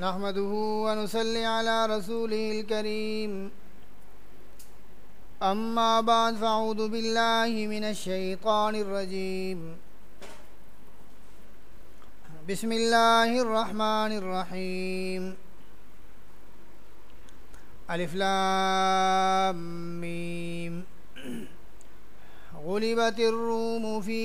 نحمده ونصلي على رسوله الكريم. أما بعد فأعوذ بالله من الشيطان الرجيم. بسم الله الرحمن الرحيم. ألف لام ميم. غلبت الروم في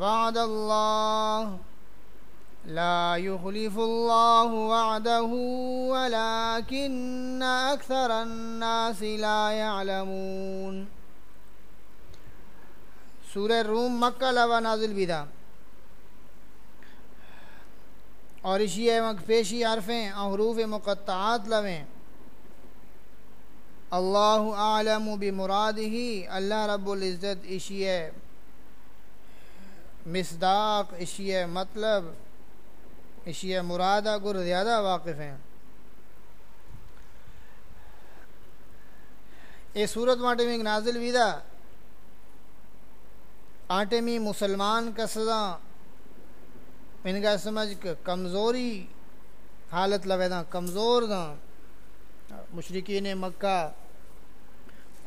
وعد الله لا يخلف الله وعده ولكن أكثر الناس لا يعلمون. سورہ روم مکہ لوا نازل بیدا اور اشیاء مک پیشی عرفیں اور حروف مقطعات لویں اللہ عالم بمراد ہی اللہ رب العزت اشیاء مصداق اشیاء مطلب اشیاء مرادہ گر زیادہ واقف ہیں۔ اے صورت ماٹے میں نازل ویدا آٹے میں مسلمان کا سزا۔ ان کا سمجھ کمزوری حالت لویدا کمزور دا۔ مشرقین مکہ،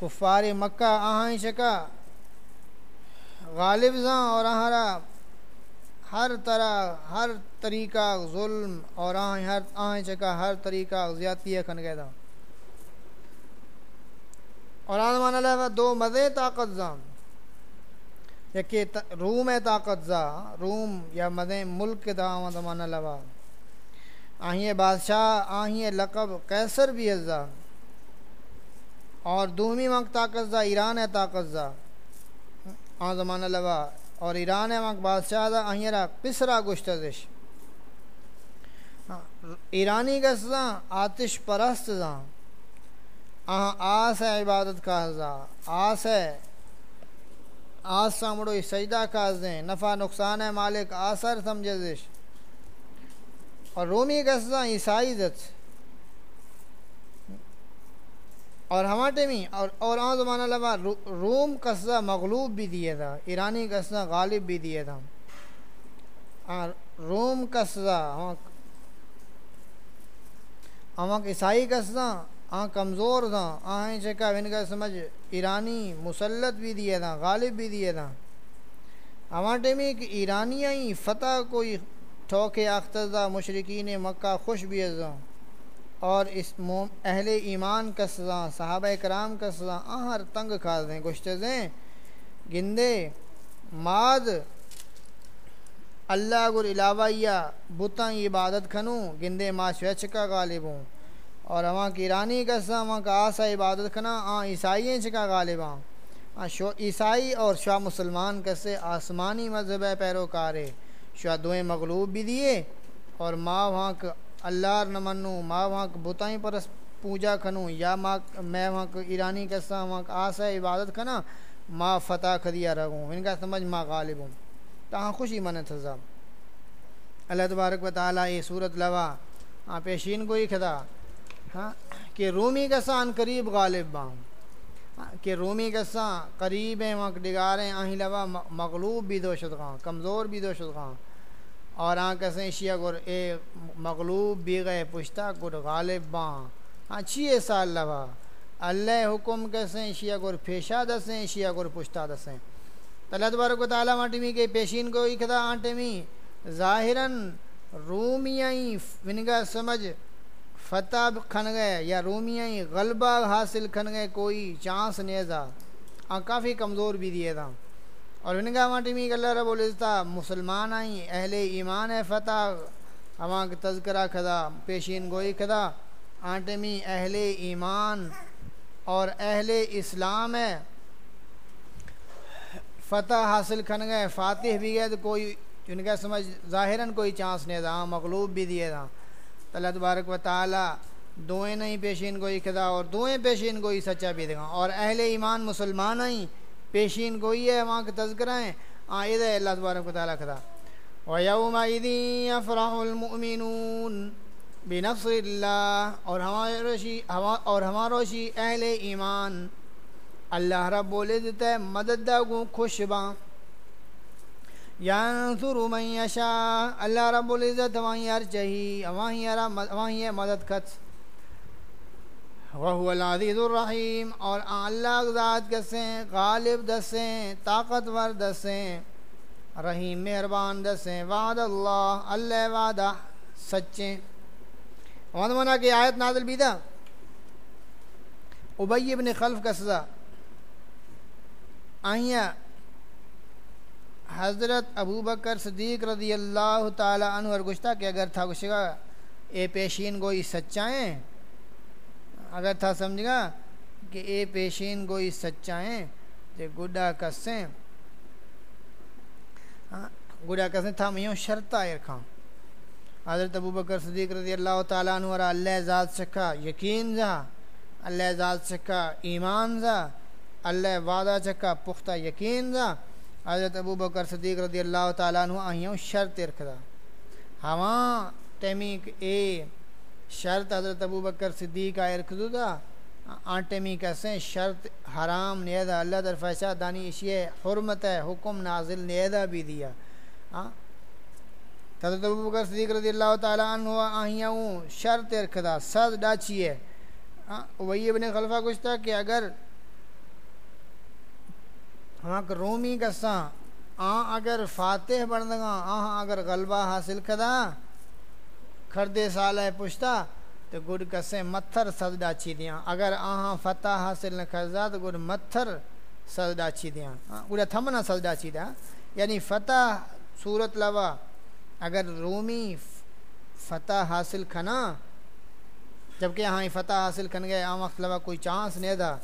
کفار مکہ آہاں شکا۔ غالب زاں اور آہارا ہر طرح، ہر طریقہ ظلم اور آہیں ہر آہیں چکا، ہر طریقہ زیادتی کھن گئے دا۔ اور آدمان علیہ دو مزے طاقت زاں۔ یکی روم طاقت زا روم یا مزے ملک دا آدمان علیہ آہیں بادشاہ آہیں لقب قیصر بھی ازا اور دومی منگ طاقت زا ایران ہے طاقت زا آن زمانہ لوا اور ایران ہے منگ بادشاہ دا آہیں را پسرا گشتزش ایرانی کا سزا، آتش پرست زا آہاں، آس ہے عبادت کا زا آس ہے، آس سامڑو سجدہ کا زیں نفع، نقصان ہے مالک آسر سمجھزش اور رومی کا سزا، عیسائی دت اور ہمارے میں اور اور آن زمانہ لما روم کا سزا مغلوب بھی دیا تھا، ایرانی کا سزا غالب بھی دیا تھا۔ روم کا سزا ہماں عیسائی کا سزا آن کمزور تھا۔ ہاں، آہیں چکا ان کا سمجھ ایرانی مسلط بھی دیا تھا، غالب بھی دیا تھا۔ ہمارے میں کہ ایرانیاں ہی فتح کوئی ٹھوکے اختزہ مشرقین مکہ خوش بھی ازاں اور اس اہل ایمان کا سزا، صحابہ کرام کا سزا، آہر تنگ کھاز دیں گشتزیں گندے، ماد، اللہ گر علاوہ یا بتاں عبادت کھنوں گندے ما شوچ کا غالب ہوں۔ اور وہاں کی ایرانی کا سزا، وہاں کا آسا عبادت کھنا آں عیسائییں چکا غالب ہاں۔ شو عیسائی اور شاہ مسلمان کسے آسمانی مذہب پیروکار ہے شاہ دوئیں مغلوب بھی دیے اور ماں وہاں اللہ نہ منوں ماں وہاں بتائیں پر پوجا کھنوں یا ماں میں وہاں ایرانی کسا وہاں کا آسا عبادت کھنا ماں فتح کھدیا رہوں۔ ان کا سمجھ ماں غالب ہوں تاہاں خوشی من تھا اللہ تبارک و تعالیٰ یہ صورت لوا۔ ہاں پیشین کو ہی کھدا۔ ہاں کہ رومی کسان قریب غالب باں۔ ہاں، کہ رومی کساں قریب ہیں، وہاں ڈگاریں آہیں لوا، مغلوب بھی دو شدغاں کمزور بھی دو شدغاں اور آن کسیں شیعہ گر اے مغلوب بھی گئے پشتا گر غالب باں۔ ہاں چھیے سال لوا اللہ حکم کسیں شیعہ گر پیشا دسیں شیعہ گر پشتا دسیں اللہ تبارک و تعالیٰ ماٹی میں کہ پیشین کو ہی کھدا آنٹے میں ظاہراً رومیاں ونگا سمجھ فتح کھن گئے یا رومیاں غلبہ حاصل کھن گئے، کوئی چانس نیزا آن کافی کمزور بھی دیے تھا اور ونگا ماٹی میں اللہ رب العزتہ مسلمان آئیں، اہل ایمان ہے فتح، ہماں کا تذکرہ کھدا، پیشین گوئی کھدا۔ آنٹے میں اہل ایمان اور اہل اسلام ہے۔ فتح حاصل کھن گئے، فاتح بھی گئے، تو کوئی ان کا سمجھ ظاہراً کوئی چانس نہیں تھا ہاں مغلوب بھی دیے تھا اللہ تبارک و تعالی دوئیں نہیں پیشین گوئی خدا اور دوئیں پیشین گوئی سچا بھی دے گا۔ اور اہل ایمان مسلمان ہی پیشین گوئی ہے، وہاں کے تذکرہ ہیں۔ آ ادھر اللہ تبارک و تعالی خدا وَيَوْمَئِذٍ يَفْرَحُ الْمُؤْمِنُونَ بِنَصْرِ اللَّهِ اور ہمارے روشی اور ہمارا روشی اہل ایمان، اللہ رب العزت مدد گو خوش باں۔ ینصر من یشاء اللہ رب العزت وہیں ہر چہی وہیں مدد کت وهو العزیز الرحیم اور اللہ ذات کسیں غالب دسیں، طاقتور دسیں، رحیم مہربان دسیں، وعد اللہ اللہ وعدہ سچیں وعد منا کی آیت نازل بیدہ ابی ابن خلف کا سزا۔ آئیاں حضرت ابو بکر صدیق رضی اللہ تعالی عنہ اور گشتہ کہ اگر تھا کچھ گا اے پیشین گوئی سچائیں اگر تھا سمجھ گا کہ اے پیشین گوئی سچائیں کہ گڈا کسیں۔ ہاں، گڈا کسیں تھا میوں شرط آئے رکھا حضرت ابو بکر صدیق رضی اللہ تعالیٰ عنہ اور اللہ ذات سکھا، یقین جا اللہ ذات سکھا، ایمان جا اللہ وعدہ چکا پختہ یقین جا حضرت ابو بکر صدیق رضی اللہ تعالیٰ عنہ آئیوں شرط رکھدا ہواں ٹیمی اے شرط حضرت ابو بکر صدیق آئے رکھدو دا؟ آن ٹیمی کسیں شرط حرام نیدہ اللہ در فیشہ دانی اشیاء حرمت ہے، حکم نازل نیدہ بھی دیا۔ حضرت ابو بکر صدیق رضی اللہ تعالیٰ عنہ آئیوں شرط رکھدا صد ڈاچی ہے۔ وہی ابن خلفہ کچھ تھا کہ اگر ہاں رومی کساں آ اگر فاتح بن دگا آ اگر غلبہ حاصل کدا کھردے سال ہے پشتا تو گڑ کسے متھر سجدہ چی دیاں۔ اگر آہاں فتح حاصل نہ کرزا تو گڑ متھر سجدہ چی دیاں۔ ہاں، گڑا تھمنا سجدہ چی دیاں یعنی فتح صورت لوا، اگر رومی فتح حاصل کھنا، جبکہ ہاں فتح حاصل کھن گئے آم وقت لوا کوئی چانس نہیں تھا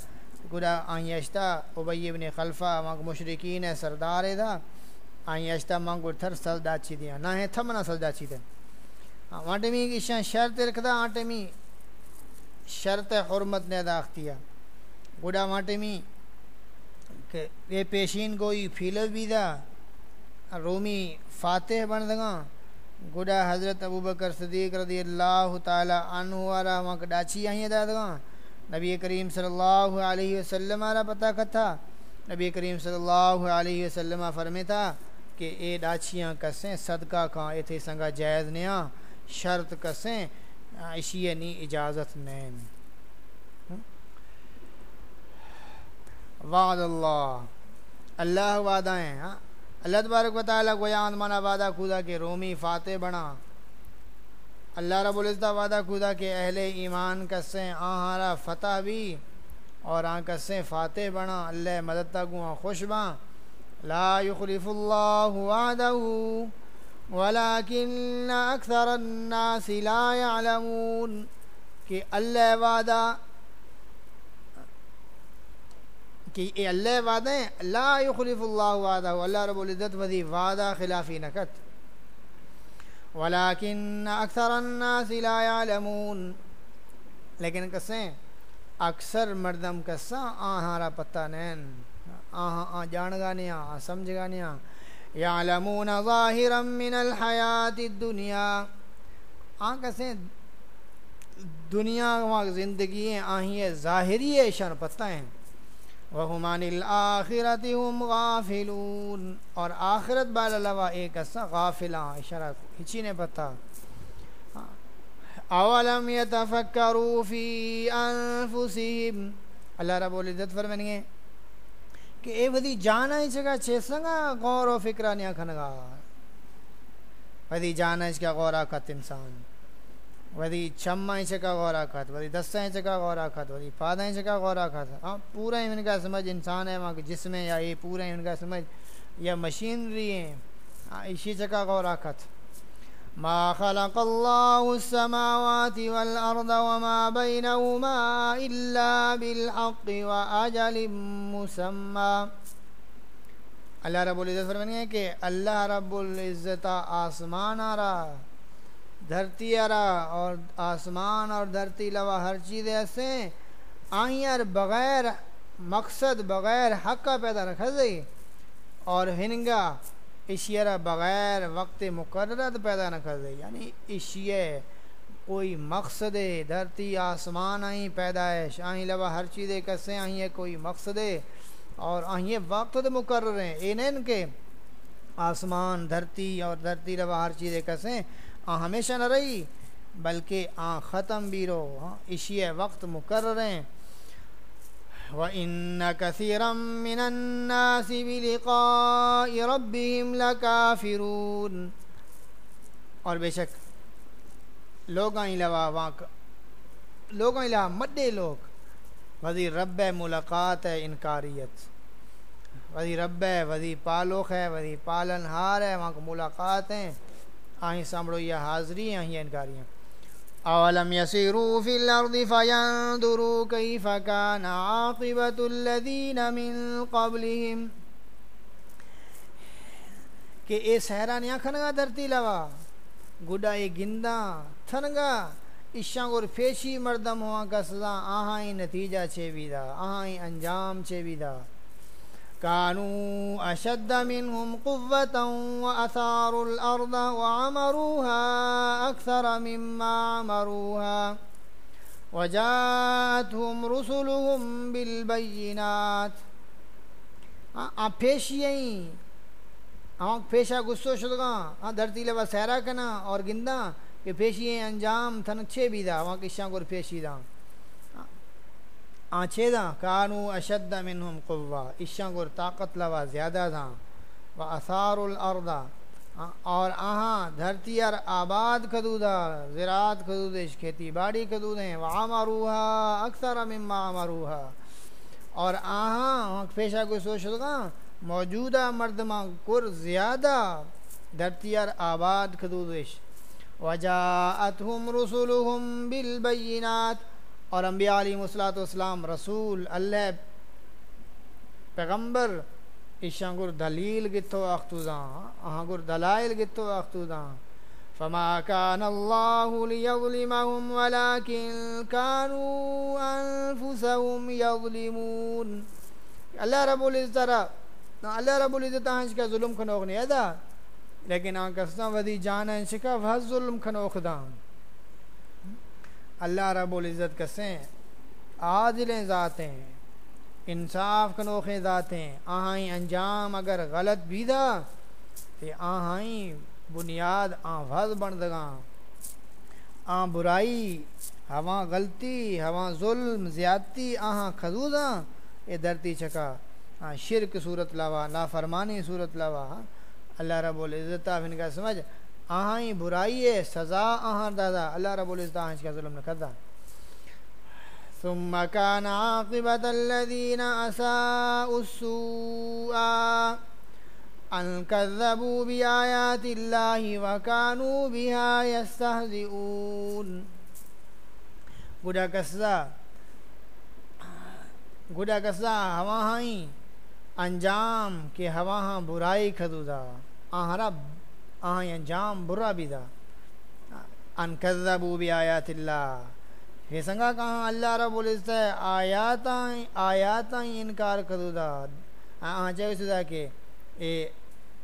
گڑا آئیں اشتا ابی ابن خلفہ مانگ مشرقین ہے سردار ہے تھا آئیں اشتا مانگ تھر سجدہ چی دیا نہ ہے تھمنا سجدہ چی دیا وانٹے میں کشاں شرط رکھدا آنٹے میں شرط حرمت نے داختیا گڑا وانٹے میں کہ یہ پیشین کوئی فیلو بھی دا، رومی فاتح بن دگا گڑا حضرت ابو بکر صدیق رضی اللہ تعالی عنہ وارا وہاں ڈاچی آئیں دا دگا نبی کریم صلی اللہ علیہ وسلم آرہ پتہ کتھا۔ نبی کریم صلی اللہ علیہ وسلم فرمے تھا کہ اے ڈاچیاں کسیں صدقہ کھاں اے تھے سنگا جائز نیاں شرط کسیں اشیاء نی یعنی اجازت نین وعد اللہ۔ اللہ وعدائیں ہاں؟ اللہ تبارک و تعالیٰ کو یاد مانا وعدہ کھودا کہ رومی فاتح بنا۔ اللہ رب العزت وعدہ کھودا کہ اہل ایمان کسیں آہارا فتح بھی اور آن کسیں فاتح بنا۔ اللہ مدد تکو خوش باں لا یخلف اللہ وعدہ۔ ولكن اکثر الناس لا يعلمون کہ اللہ وعدہ کہ اے اللہ وعدہ ہیں، لا يخلف اللہ وعدہ، اللہ رب العزت وذی وعدہ خلافی نکت ولكن اکثر الناس لا يعلمون۔ لیکن کسیں اکثر مردم کساں؟ آہارا پتہ نین۔ آہاں آ جان گانیاں آ سمجھ گانیاں یعلمون ظاہرا من الحیات الدنیا آن کسے دنیا وہاں زندگی ہیں آہیں ظاہری ہے شر پتہ ہیں۔ وَهُمْ عَنِ الْآخِرَةِ هُمْ غَافِلُونَ۔ اور آخرت بالا لوا ایک ایسا غافلان اشارہ ہچی نے پتہ۔ اولم يتفکروا فی انفسهم اللہ رب العزت فرمائیں کہ اے ودی جانا ہی چگا چھے غور و فکرہ نیا کھنگا ودی جانا ہی چگا غورا کھت انسان۔ ودی چمہ ہی چگا غورا کھت ودی دستہ ہی چگا غورا کھت ودی پادہ ہی چگا غورا کھت ہاں پورا ہی ان کا سمجھ انسان ہے، وہاں جسم ہے یا یہ پورا ہی ان کا سمجھ یا مشینری ہیں۔ ہاں، اسی چگا غورا کھت ما خلق الله السماوات والأرض وما بينهما إلا بالحق وأجل مسمى. اللہ رب العزت فرمانی ہے کہ اللہ رب العزت آسمان آ رہا دھرتی ارا اور آسمان اور دھرتی لوا ہر چیز ایسے آئیں اور بغیر مقصد، بغیر حق کا پیدا رکھا جائے، اور ہنگا اشیرا بغیر وقت مقررت پیدا نہ کر دے۔ یعنی اشیے کوئی مقصد دھرتی آسمان آئیں پیدائش، آئیں لوا ہر چیز کسے، آئیں کوئی مقصد، اور آئیں وقت مقرر ہیں۔ این کے آسمان دھرتی اور دھرتی لوا ہر چیز کسے، آ ہمیشہ نہ رہی، بلکہ آ ختم بھی رو ہاں اشیے وقت مقرر ہیں۔ وَإِنَّ كَثِيرًا مِّنَ النَّاسِ بِلِقَاءِ رَبِّهِمْ لَكَافِرُونَ۔ اور بے شک، لوگاں علاوہ وہاں لوگاں علاوہ مڈے لوگ وزی رب ملاقات ہے، انکاریت۔ وزی رب ہے وزی پالوخ ہے وزی پالن ہار ہے، وہاں کو ملاقات ہیں۔ آہیں سامڑو یہ حاضری ہیں آہیں انکاریاں۔ اولم يسيروا في الارض فينظروا كيف كان عاقبه الذين من قبلهم کہ اے سہران سہرانیاں کھنگا دھرتی لوا گڈا اے گندا تھنگا اشاں گور فیشی مردم ہوا کسدا آہاں نتیجہ چھے بیدا آہاں انجام چھے بیدا كانوا أشد منهم قوة وأثاروا الأرض وعمروها أكثر مما عمروها وجاءتهم رسلهم بالبينات آپ پیشی ہیں۔ آنکھ پیشا گسو شدگاں ہاں دھرتی لبا سہرا کنا اور گندہ کہ پیشی ہیں، انجام تھن اچھے بھی دا۔ وہاں کشاں کو پیشی دا۔ آنچے دا کانو اشد منہم قوہ اشاں گر طاقت لوا زیادہ دا و اثار الارض، اور آہاں دھرتی ار آباد کدو دا، زراعت کدو دیش کھیتی باڑی کدو دیں و عمروہا اکثر مما عمروہا اور آہاں پیشہ کوئی سوچ گا موجودہ مردمہ کر زیادہ دھرتی ار آباد کدو دیش وجاءتهم رسولهم بالبینات اور انبیاء علیہ مسلاۃ والسلام، رسول، اللہ، پیغمبر ایشانگر دلیل گتو اختوزاں آہاں دلائل گتو اختوزاں فما كان الله ليظلمهم ولكن كانوا انفسهم يظلمون اللہ رب العزت اللہ رب العزت آنچ کا ظلم کھنوخ نہیں ادا لیکن آن کسنا ودی جانا انچ کا وہ ظلم کھنوخ دام اللہ رب العزت کسیں، عادلیں ذاتیں، انصاف کنوخیں ذاتیں، آہائیں انجام اگر غلط بھی دا تو آہائیں بنیاد آن وز بندگاں آن برائی، ہواں غلطی، ہواں ظلم، زیادتی آہاں خزوزاں اے درتی چکا۔ آن شرک صورت لوا نافرمانی صورت لوا اللہ رب العزت آپ ان کا سمجھ آہاں برائی ہے، سزا، آہاں، دادا۔ اللہ رب العزت آہاں کا ظلم نہ کردا ثم كان عاقبة الذين أساءوا السوء أن كذبوا بآيات الله وكانوا بها يستهزئون۔ گڈا کسا گڈا کسا ہوا ہائیں انجام کہ ہوا ہاں برائی کھدودا آہرا آہاں انجام برا بھی دا ان کذبو بی آیات اللہ۔ یہ سنگا کہاں اللہ رب العزت ہے؟ آیاتاں آیاتاں انکار کدو دا۔ آہاں چاہے سدا کہ اے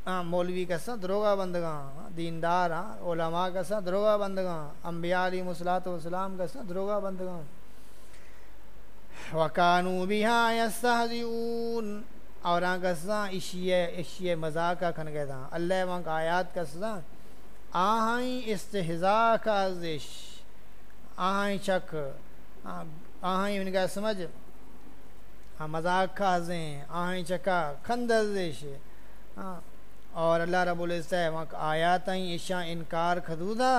مولوی کا کسا دروگا بندگاں۔ دیندار ہاں علماء کا کسا دروگا بندگاں۔ انبیاء علیہ الصلوۃ والسلام کسا دروگا بندگاں۔ وکانو بها یستهزئون اور آن کسا اشیے اشیے مذاقہ کھن گئے تھا اللہ وہاں کا آیات کسا آہائیں استحضا کا ازش آہائیں چک آہائیں ان کا سمجھ۔ ہاں مذاق کا ازیں آہائیں چکا کھند ازش ہاں، اور اللہ رب العزت ہے وہاں کا آیات اشاں انکار خدودہ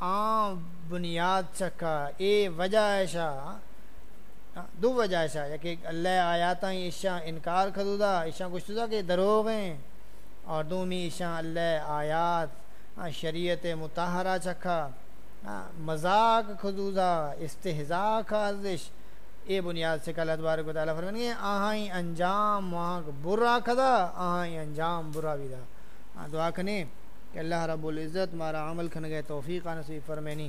آن بنیاد چکا اے وجہ ایشا ہاں، دو وجہ ایسا ہے کہ اللہ آیات عشاں انکار خدودہ عشاں کچھ کہ دروغ ہیں، اور دومی عشاں اللہ آیات ہاں، شریعت متحرہ چکھا ہاں، مذاق خدودہ استحضاء خازش اے بنیاد سے کل ادوار کو تعالیٰ فرمائیں گے آہائیں انجام وہاں برا کھدا آہائیں انجام برا بھی دا۔ دعا کھنے کہ اللہ رب العزت مارا عمل کھن گئے توفیق نصیب فرمینی